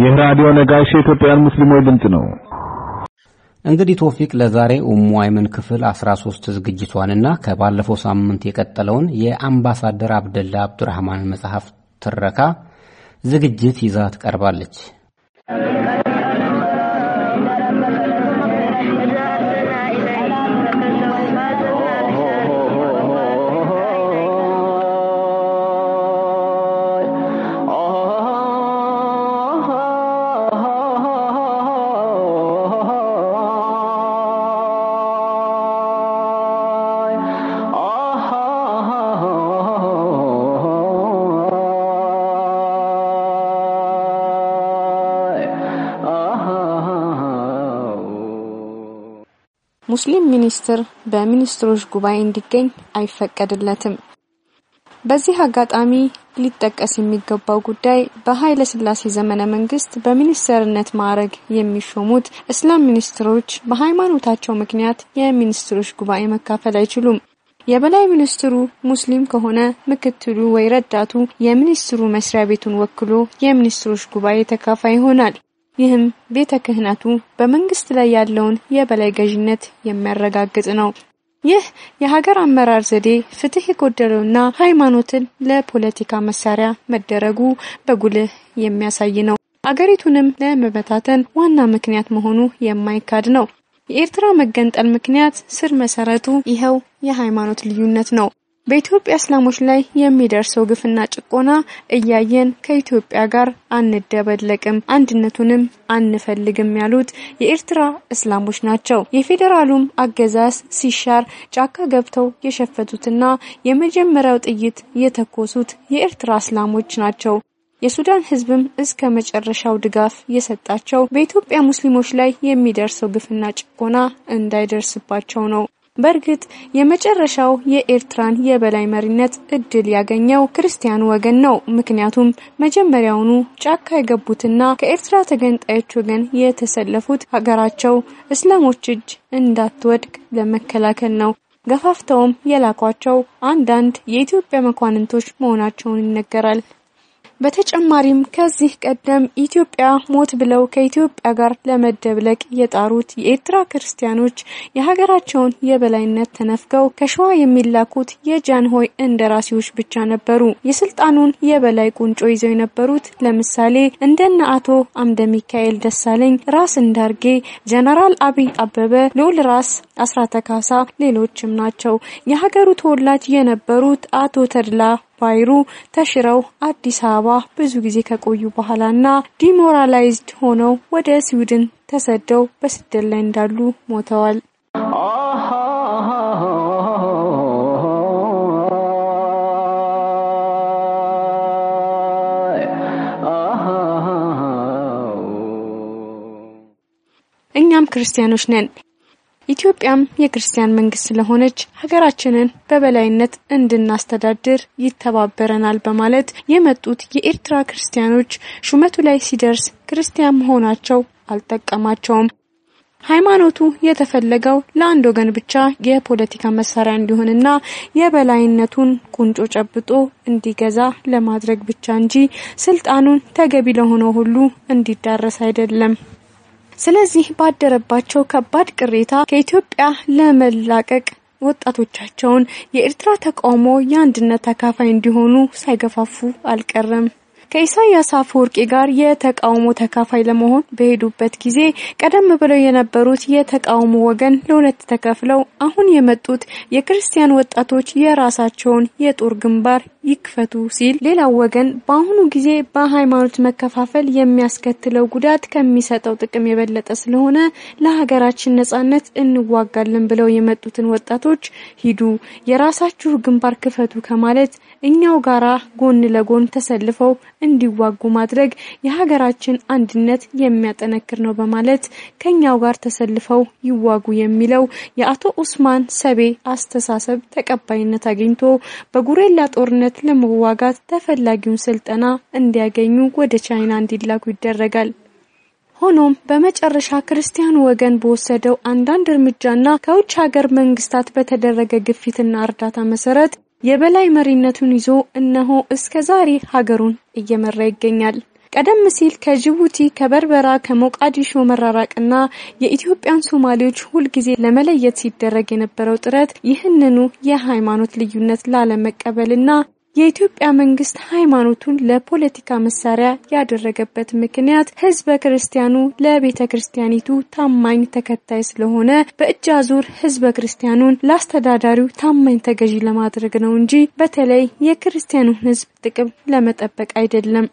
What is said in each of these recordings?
ይህ ራዲዮ ነጋሽ የኢትዮጵያውያን ሙስሊሞች ድምፅ ነው። እንግዲህ ቶፊቅ ለዛሬ ኡሙ አይመን ክፍል 13 ዝግጅቷንና ከባለፈው ሳምንት የቀጠለውን የአምባሳደር አብደላ አብዱራህማን መጽሐፍ ትረካ ዝግጅት ይዛ ትቀርባለች። ሙስሊም ሚኒስትር በሚኒስትሮች ጉባኤ እንዲገኝ አይፈቀድለትም። በዚህ አጋጣሚ ሊጠቀስ የሚገባው ጉዳይ በኃይለ ሥላሴ ዘመነ መንግስት በሚኒስትርነት ማዕረግ የሚሾሙት እስላም ሚኒስትሮች በሃይማኖታቸው ምክንያት የሚኒስትሮች ጉባኤ መካፈል አይችሉም። የበላይ ሚኒስትሩ ሙስሊም ከሆነ ምክትሉ ወይ ረዳቱ የሚኒስትሩ መስሪያ ቤቱን ወክሎ የሚኒስትሮች ጉባኤ ተካፋይ ይሆናል። ይህም ቤተ ክህነቱ በመንግስት ላይ ያለውን የበላይ ገዥነት የሚያረጋግጥ ነው። ይህ የሀገር አመራር ዘዴ ፍትህ የጎደለውና ሃይማኖትን ለፖለቲካ መሳሪያ መደረጉ በጉልህ የሚያሳይ ነው። አገሪቱንም ለመበታተን ዋና ምክንያት መሆኑ የማይካድ ነው። የኤርትራ መገንጠል ምክንያት ስር መሰረቱ ይኸው የሃይማኖት ልዩነት ነው። በኢትዮጵያ እስላሞች ላይ የሚደርሰው ግፍና ጭቆና እያየን ከኢትዮጵያ ጋር አንደበለቅም፣ አንድነቱንም አንፈልግም ያሉት የኤርትራ እስላሞች ናቸው። የፌዴራሉም አገዛዝ ሲሻር ጫካ ገብተው የሸፈቱትና የመጀመሪያው ጥይት የተኮሱት የኤርትራ እስላሞች ናቸው። የሱዳን ሕዝብም እስከ መጨረሻው ድጋፍ የሰጣቸው በኢትዮጵያ ሙስሊሞች ላይ የሚደርሰው ግፍና ጭቆና እንዳይደርስባቸው ነው። በእርግጥ የመጨረሻው የኤርትራን የበላይ መሪነት እድል ያገኘው ክርስቲያኑ ወገን ነው። ምክንያቱም መጀመሪያውኑ ጫካ የገቡትና ከኤርትራ ተገንጣዮች ወገን የተሰለፉት ሀገራቸው እስላሞች እጅ እንዳትወድቅ ለመከላከል ነው። ገፋፍተውም የላኳቸው አንዳንድ የኢትዮጵያ መኳንንቶች መሆናቸውን ይነገራል። በተጨማሪም ከዚህ ቀደም ኢትዮጵያ ሞት ብለው ከኢትዮጵያ ጋር ለመደብለቅ የጣሩት የኤርትራ ክርስቲያኖች የሀገራቸውን የበላይነት ተነፍገው ከሸዋ የሚላኩት የጃንሆይ እንደራሴዎች ብቻ ነበሩ። የስልጣኑን የበላይ ቁንጮ ይዘው የነበሩት ለምሳሌ እንደነ አቶ አምደ ሚካኤል ደሳለኝ፣ ራስ እንዳርጌ፣ ጀነራል አብይ አበበ፣ ልዑል ራስ አስራተ ካሳ፣ ሌሎችም ናቸው። የሀገሩ ተወላጅ የነበሩት አቶ ተድላ ባይሩ ተሽረው አዲስ አበባ ብዙ ጊዜ ከቆዩ በኋላና demoralized ሆነው ወደ ስዊድን ተሰደው በስደት ላይ እንዳሉ ሞተዋል። እኛም ክርስቲያኖች ነን። ኢትዮጵያም የክርስቲያን መንግስት ስለሆነች ሀገራችንን በበላይነት እንድናስተዳድር ይተባበረናል በማለት የመጡት የኤርትራ ክርስቲያኖች ሹመቱ ላይ ሲደርስ ክርስቲያን መሆናቸው አልጠቀማቸውም። ሃይማኖቱ የተፈለገው ለአንድ ወገን ብቻ የፖለቲካ መሳሪያ እንዲሆንና የበላይነቱን ቁንጮ ጨብጦ እንዲገዛ ለማድረግ ብቻ እንጂ ስልጣኑን ተገቢ ለሆነው ሁሉ እንዲዳረስ አይደለም። ስለዚህ ባደረባቸው ከባድ ቅሬታ ከኢትዮጵያ ለመላቀቅ ወጣቶቻቸውን የኤርትራ ተቃውሞ የአንድነት ተካፋይ እንዲሆኑ ሳይገፋፉ አልቀረም። ከኢሳያስ አፈወርቂ ጋር የተቃውሞ ተካፋይ ለመሆን በሄዱበት ጊዜ ቀደም ብለው የነበሩት የተቃውሞ ወገን ለሁለት ተከፍለው አሁን የመጡት የክርስቲያን ወጣቶች የራሳቸውን የጦር ግንባር ይክፈቱ ሲል፣ ሌላው ወገን በአሁኑ ጊዜ በሃይማኖት መከፋፈል የሚያስከትለው ጉዳት ከሚሰጠው ጥቅም የበለጠ ስለሆነ ለሀገራችን ነጻነት እንዋጋለን ብለው የመጡትን ወጣቶች ሂዱ የራሳችሁ ግንባር ክፈቱ ከማለት እኛው ጋራ ጎን ለጎን ተሰልፈው እንዲዋጉ ማድረግ የሀገራችን አንድነት የሚያጠነክር ነው በማለት ከኛው ጋር ተሰልፈው ይዋጉ የሚለው የአቶ ኡስማን ሰቤ አስተሳሰብ ተቀባይነት አግኝቶ በጉሬላ ጦርነት ለመዋጋት ተፈላጊውን ስልጠና እንዲያገኙ ወደ ቻይና እንዲላኩ ይደረጋል። ሆኖም በመጨረሻ ክርስቲያኑ ወገን በወሰደው አንዳንድ እርምጃና ከውጭ ሀገር መንግስታት በተደረገ ግፊትና እርዳታ መሰረት የበላይ መሪነቱን ይዞ እነሆ እስከ ዛሬ ሀገሩን እየመራ ይገኛል። ቀደም ሲል ከጅቡቲ፣ ከበርበራ፣ ከሞቃዲሾ መራራቅና የኢትዮጵያን ሶማሌዎች ሁልጊዜ ለመለየት ሲደረግ የነበረው ጥረት ይህንኑ የሃይማኖት ልዩነት ላለመቀበልና የኢትዮጵያ መንግስት ሃይማኖቱን ለፖለቲካ መሳሪያ ያደረገበት ምክንያት ህዝበ ክርስቲያኑ ለቤተ ክርስቲያኒቱ ታማኝ ተከታይ ስለሆነ በእጅ አዙር ህዝበ ክርስቲያኑን ለአስተዳዳሪው ታማኝ ተገዢ ለማድረግ ነው እንጂ በተለይ የክርስቲያኑን ህዝብ ጥቅም ለመጠበቅ አይደለም።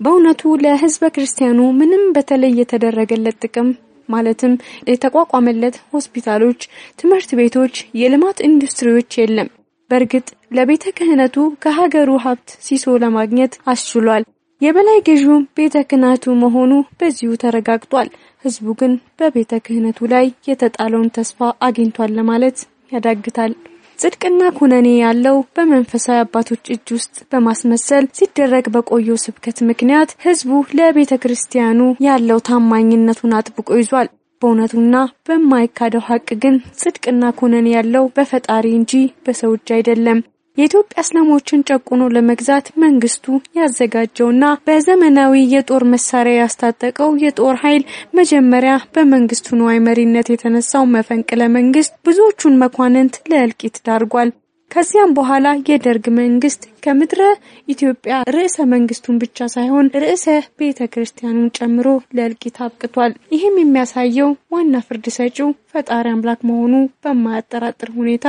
በእውነቱ ለህዝበ ክርስቲያኑ ምንም በተለይ የተደረገለት ጥቅም ማለትም የተቋቋመለት ሆስፒታሎች፣ ትምህርት ቤቶች፣ የልማት ኢንዱስትሪዎች የለም። በእርግጥ ለቤተ ክህነቱ ከሀገሩ ሀብት ሲሶ ለማግኘት አስችሏል። የበላይ ገዢውም ቤተ ክህነቱ መሆኑ በዚሁ ተረጋግጧል። ህዝቡ ግን በቤተ ክህነቱ ላይ የተጣለውን ተስፋ አግኝቷል ለማለት ያዳግታል። ጽድቅና ኩነኔ ያለው በመንፈሳዊ አባቶች እጅ ውስጥ በማስመሰል ሲደረግ በቆየው ስብከት ምክንያት ህዝቡ ለቤተ ክርስቲያኑ ያለው ታማኝነቱን አጥብቆ ይዟል። በእውነቱና በማይካደው ሀቅ ግን ጽድቅና ኩነኔ ያለው በፈጣሪ እንጂ በሰው እጅ አይደለም። የኢትዮጵያ እስላሞችን ጨቁኖ ለመግዛት መንግስቱ ያዘጋጀውና በዘመናዊ የጦር መሳሪያ ያስታጠቀው የጦር ኃይል መጀመሪያ በመንግስቱ ንዋይ መሪነት የተነሳው መፈንቅለ መንግስት ብዙዎቹን መኳንንት ለእልቂት ዳርጓል። ከዚያም በኋላ የደርግ መንግስት ከምድረ ኢትዮጵያ ርዕሰ መንግስቱን ብቻ ሳይሆን ርዕሰ ቤተ ክርስቲያኑን ጨምሮ ለእልቂት አብቅቷል። ይህም የሚያሳየው ዋና ፍርድ ሰጪው ፈጣሪ አምላክ መሆኑ በማያጠራጥር ሁኔታ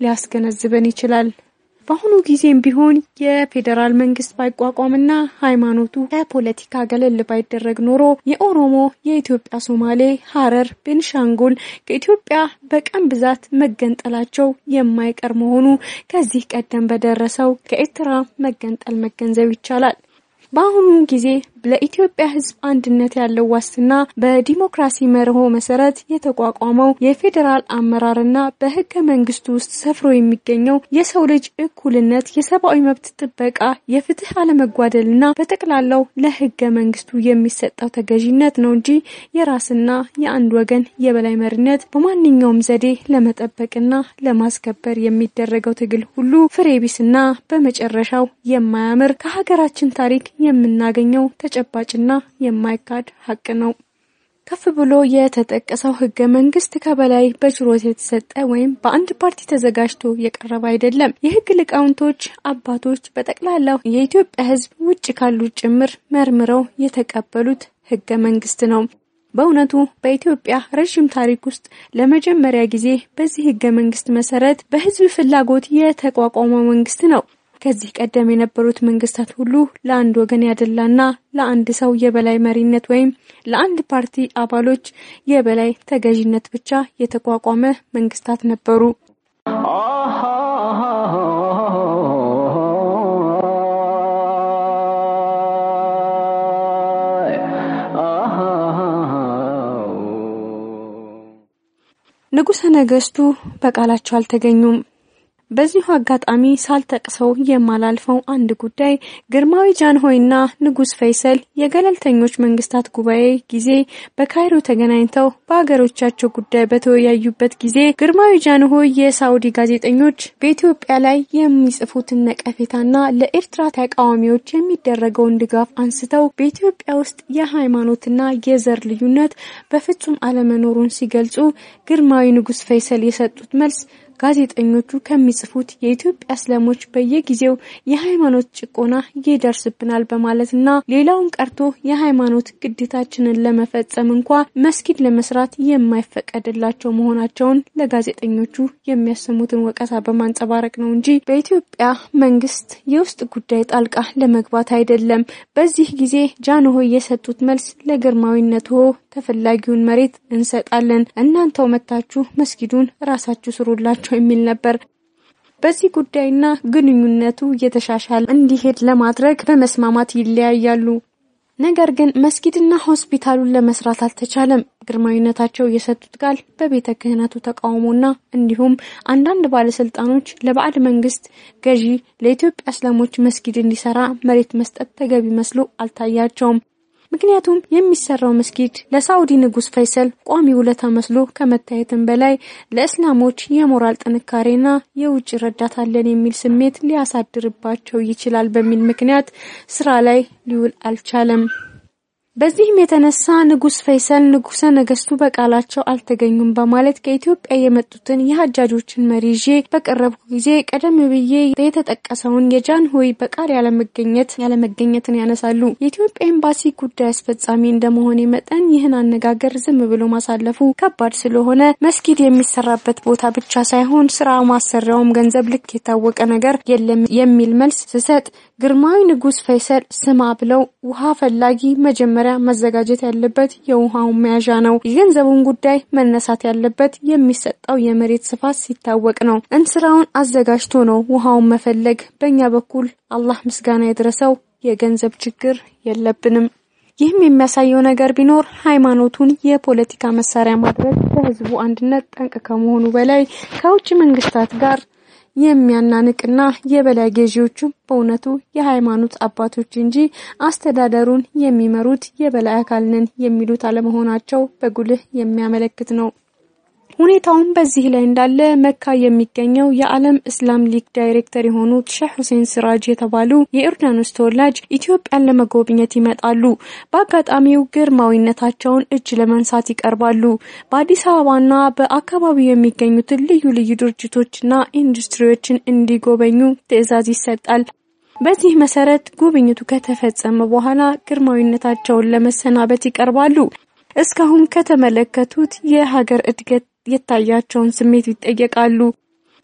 ሊያስገነዝበን ይችላል። በአሁኑ ጊዜም ቢሆን የፌዴራል መንግስት ባይቋቋምና ሃይማኖቱ ከፖለቲካ ገለል ባይደረግ ኖሮ የኦሮሞ፣ የኢትዮጵያ ሶማሌ፣ ሀረር፣ ቤንሻንጉል ከኢትዮጵያ በቀን ብዛት መገንጠላቸው የማይቀር መሆኑ ከዚህ ቀደም በደረሰው ከኤርትራ መገንጠል መገንዘብ ይቻላል። በአሁኑ ጊዜ ለኢትዮጵያ ሕዝብ አንድነት ያለው ዋስትና በዲሞክራሲ መርሆ መሰረት የተቋቋመው የፌዴራል አመራርና በህገ መንግስቱ ውስጥ ሰፍሮ የሚገኘው የሰው ልጅ እኩልነት፣ የሰብአዊ መብት ጥበቃ፣ የፍትህ አለመጓደልና በጠቅላላው ለህገ መንግስቱ የሚሰጠው ተገዥነት ነው እንጂ የራስና የአንድ ወገን የበላይ መሪነት በማንኛውም ዘዴ ለመጠበቅና ለማስከበር የሚደረገው ትግል ሁሉ ፍሬ ቢስና በመጨረሻው የማያምር ከሀገራችን ታሪክ የምናገኘው ተጨባጭና የማይካድ ሀቅ ነው። ከፍ ብሎ የተጠቀሰው ህገ መንግስት ከበላይ በችሮት የተሰጠ ወይም በአንድ ፓርቲ ተዘጋጅቶ የቀረበ አይደለም። የህግ ሊቃውንቶች አባቶች፣ በጠቅላላው የኢትዮጵያ ህዝብ ውጭ ካሉት ጭምር መርምረው የተቀበሉት ህገ መንግስት ነው። በእውነቱ በኢትዮጵያ ረዥም ታሪክ ውስጥ ለመጀመሪያ ጊዜ በዚህ ህገ መንግስት መሰረት በህዝብ ፍላጎት የተቋቋመ መንግስት ነው። ከዚህ ቀደም የነበሩት መንግስታት ሁሉ ለአንድ ወገን ያደላና ለአንድ ሰው የበላይ መሪነት ወይም ለአንድ ፓርቲ አባሎች የበላይ ተገዥነት ብቻ የተቋቋመ መንግስታት ነበሩ። ንጉሠ ነገስቱ በቃላቸው አልተገኙም። በዚሁ አጋጣሚ ሳልጠቅሰው የማላልፈው አንድ ጉዳይ ግርማዊ ጃንሆይና ንጉስ ፈይሰል የገለልተኞች መንግስታት ጉባኤ ጊዜ በካይሮ ተገናኝተው በሀገሮቻቸው ጉዳይ በተወያዩበት ጊዜ ግርማዊ ጃንሆይ የሳውዲ ጋዜጠኞች በኢትዮጵያ ላይ የሚጽፉትን ነቀፌታና ለኤርትራ ተቃዋሚዎች የሚደረገውን ድጋፍ አንስተው በኢትዮጵያ ውስጥ የሃይማኖትና የዘር ልዩነት በፍጹም አለመኖሩን ሲገልጹ ግርማዊ ንጉስ ፈይሰል የሰጡት መልስ ጋዜጠኞቹ ከሚጽፉት የኢትዮጵያ እስላሞች በየጊዜው የሃይማኖት ጭቆና ይደርስብናል በማለትና ሌላውን ቀርቶ የሃይማኖት ግዴታችንን ለመፈጸም እንኳ መስጊድ ለመስራት የማይፈቀድላቸው መሆናቸውን ለጋዜጠኞቹ የሚያሰሙትን ወቀሳ በማንጸባረቅ ነው እንጂ በኢትዮጵያ መንግስት የውስጥ ጉዳይ ጣልቃ ለመግባት አይደለም። በዚህ ጊዜ ጃንሆይ የሰጡት መልስ ለግርማዊነቶ ተፈላጊውን መሬት እንሰጣለን፣ እናንተው መታችሁ መስጊዱን ራሳችሁ ስሩላቸው የሚል ነበር። በዚህ ጉዳይና ግንኙነቱ እየተሻሻለ እንዲሄድ ለማድረግ በመስማማት ይለያያሉ። ነገር ግን መስጊድና ሆስፒታሉን ለመስራት አልተቻለም። ግርማዊነታቸው የሰጡት ቃል በቤተ ክህነቱ ተቃውሞና እንዲሁም አንዳንድ ባለስልጣኖች ለባዕድ መንግስት ገዢ ለኢትዮጵያ እስላሞች መስጊድ እንዲሰራ መሬት መስጠት ተገቢ መስሎ አልታያቸውም። ምክንያቱም የሚሰራው መስጊድ ለሳውዲ ንጉስ ፈይሰል ቋሚ ውለታ መስሎ ከመታየትም በላይ ለእስላሞች የሞራል ጥንካሬና የውጭ ረዳት አለን የሚል ስሜት ሊያሳድርባቸው ይችላል በሚል ምክንያት ስራ ላይ ሊውል አልቻለም። በዚህም የተነሳ ንጉስ ፈይሰል ንጉሰ ነገስቱ በቃላቸው አልተገኙም በማለት ከኢትዮጵያ የመጡትን የሀጃጆችን መሪ ይዤ በቀረብኩ ጊዜ ቀደም ብዬ የተጠቀሰውን የጃንሆይ በቃል ያለመገኘት ያለመገኘትን ያነሳሉ። የኢትዮጵያ ኤምባሲ ጉዳይ አስፈጻሚ እንደመሆኔ መጠን ይህን አነጋገር ዝም ብሎ ማሳለፉ ከባድ ስለሆነ መስጊድ የሚሰራበት ቦታ ብቻ ሳይሆን ስራ ማሰሪያውም ገንዘብ ልክ የታወቀ ነገር የለም የሚል መልስ ስሰጥ ግርማዊ ንጉስ ፈይሰል ስማ ብለው ውሃ ፈላጊ መጀመሪያ መዘጋጀት ያለበት የውሃውን መያዣ ነው። የገንዘቡን ጉዳይ መነሳት ያለበት የሚሰጠው የመሬት ስፋት ሲታወቅ ነው። እንስራውን አዘጋጅቶ ነው ውሃውን መፈለግ። በእኛ በኩል አላህ ምስጋና የድረሰው የገንዘብ ችግር የለብንም። ይህም የሚያሳየው ነገር ቢኖር ሃይማኖቱን የፖለቲካ መሳሪያ ማድረግ ለህዝቡ አንድነት ጠንቅ ከመሆኑ በላይ ከውጭ መንግስታት ጋር የሚያናንቅና የበላይ ገዢዎቹም በእውነቱ የሃይማኖት አባቶች እንጂ አስተዳደሩን የሚመሩት የበላይ አካል ነን የሚሉት አለመሆናቸው በጉልህ የሚያመለክት ነው። ሁኔታውን በዚህ ላይ እንዳለ መካ የሚገኘው የዓለም እስላም ሊግ ዳይሬክተር የሆኑት ሼህ ሁሴን ሲራጅ የተባሉ የዮርዳኖስ ተወላጅ ኢትዮጵያን ለመጎብኘት ይመጣሉ። በአጋጣሚው ግርማዊነታቸውን እጅ ለመንሳት ይቀርባሉ። በአዲስ አበባና በአካባቢው የሚገኙትን ልዩ ልዩ ድርጅቶችና ኢንዱስትሪዎችን እንዲጎበኙ ትዕዛዝ ይሰጣል። በዚህ መሰረት ጉብኝቱ ከተፈጸመ በኋላ ግርማዊነታቸውን ለመሰናበት ይቀርባሉ። እስካሁን ከተመለከቱት የሀገር እድገት የታያቸውን ስሜት ይጠየቃሉ።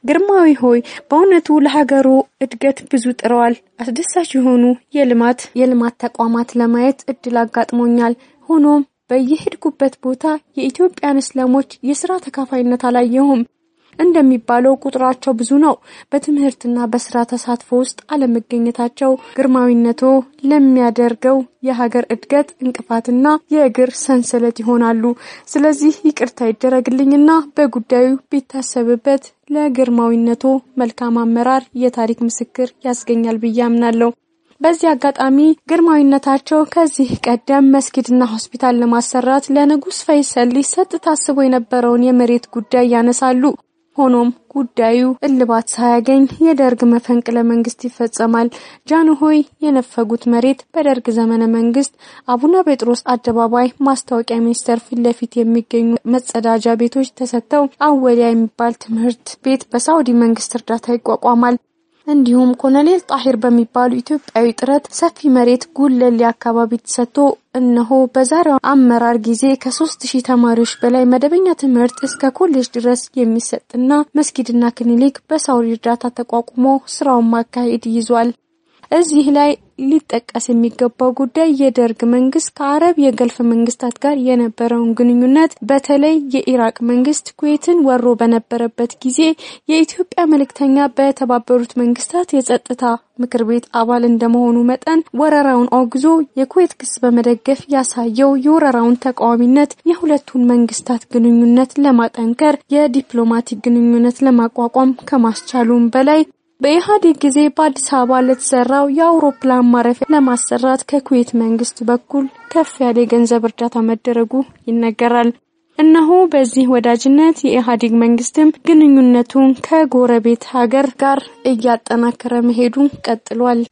ግርማዊ ሆይ በእውነቱ ለሀገሩ እድገት ብዙ ጥረዋል። አስደሳች የሆኑ የልማት የልማት ተቋማት ለማየት እድል አጋጥሞኛል። ሆኖም በየሄድኩበት ቦታ የኢትዮጵያን እስላሞች የስራ ተካፋይነት አላየሁም። እንደሚባለው ቁጥራቸው ብዙ ነው። በትምህርትና በስራ ተሳትፎ ውስጥ አለመገኘታቸው ግርማዊነቶ ለሚያደርገው የሀገር እድገት እንቅፋትና የእግር ሰንሰለት ይሆናሉ። ስለዚህ ይቅርታ ይደረግልኝና በጉዳዩ ቢታሰብበት ለግርማዊነቶ መልካም አመራር የታሪክ ምስክር ያስገኛል ብዬ አምናለሁ። በዚህ አጋጣሚ ግርማዊነታቸው ከዚህ ቀደም መስጊድና ሆስፒታል ለማሰራት ለንጉስ ፈይሰል ሊሰጥ ታስቦ የነበረውን የመሬት ጉዳይ ያነሳሉ። ሆኖም ጉዳዩ እልባት ሳያገኝ የደርግ መፈንቅለ መንግስት ይፈጸማል። ጃንሆይ የነፈጉት መሬት በደርግ ዘመነ መንግስት አቡነ ጴጥሮስ አደባባይ ማስታወቂያ ሚኒስቴር ፊት ለፊት የሚገኙ መጸዳጃ ቤቶች ተሰጥተው አወሊያ የሚባል ትምህርት ቤት በሳውዲ መንግስት እርዳታ ይቋቋማል። እንዲሁም ኮሎኔል ጣሂር በሚባሉ ኢትዮጵያዊ ጥረት ሰፊ መሬት ጉለሌ አካባቢ ተሰጥቶ እነሆ በዛሬው አመራር ጊዜ ከሶስት ሺህ ተማሪዎች በላይ መደበኛ ትምህርት እስከ ኮሌጅ ድረስ የሚሰጥና መስጊድና ክሊኒክ በሳውዲ እርዳታ ተቋቁሞ ስራውን ማካሄድ ይዟል። እዚህ ላይ ሊጠቀስ የሚገባው ጉዳይ የደርግ መንግስት ከአረብ የገልፍ መንግስታት ጋር የነበረውን ግንኙነት በተለይ የኢራቅ መንግስት ኩዌትን ወሮ በነበረበት ጊዜ የኢትዮጵያ መልእክተኛ በተባበሩት መንግስታት የጸጥታ ምክር ቤት አባል እንደመሆኑ መጠን ወረራውን አውግዞ የኩዌት ክስ በመደገፍ ያሳየው የወረራውን ተቃዋሚነት የሁለቱን መንግስታት ግንኙነት ለማጠንከር የዲፕሎማቲክ ግንኙነት ለማቋቋም ከማስቻሉም በላይ በኢህአዴግ ጊዜ በአዲስ አበባ ለተሰራው የአውሮፕላን ማረፊያ ለማሰራት ከኩዌት መንግስት በኩል ከፍ ያለ የገንዘብ እርዳታ መደረጉ ይነገራል። እነሆ በዚህ ወዳጅነት የኢህአዴግ መንግስትም ግንኙነቱን ከጎረቤት ሀገር ጋር እያጠናከረ መሄዱ ቀጥሏል።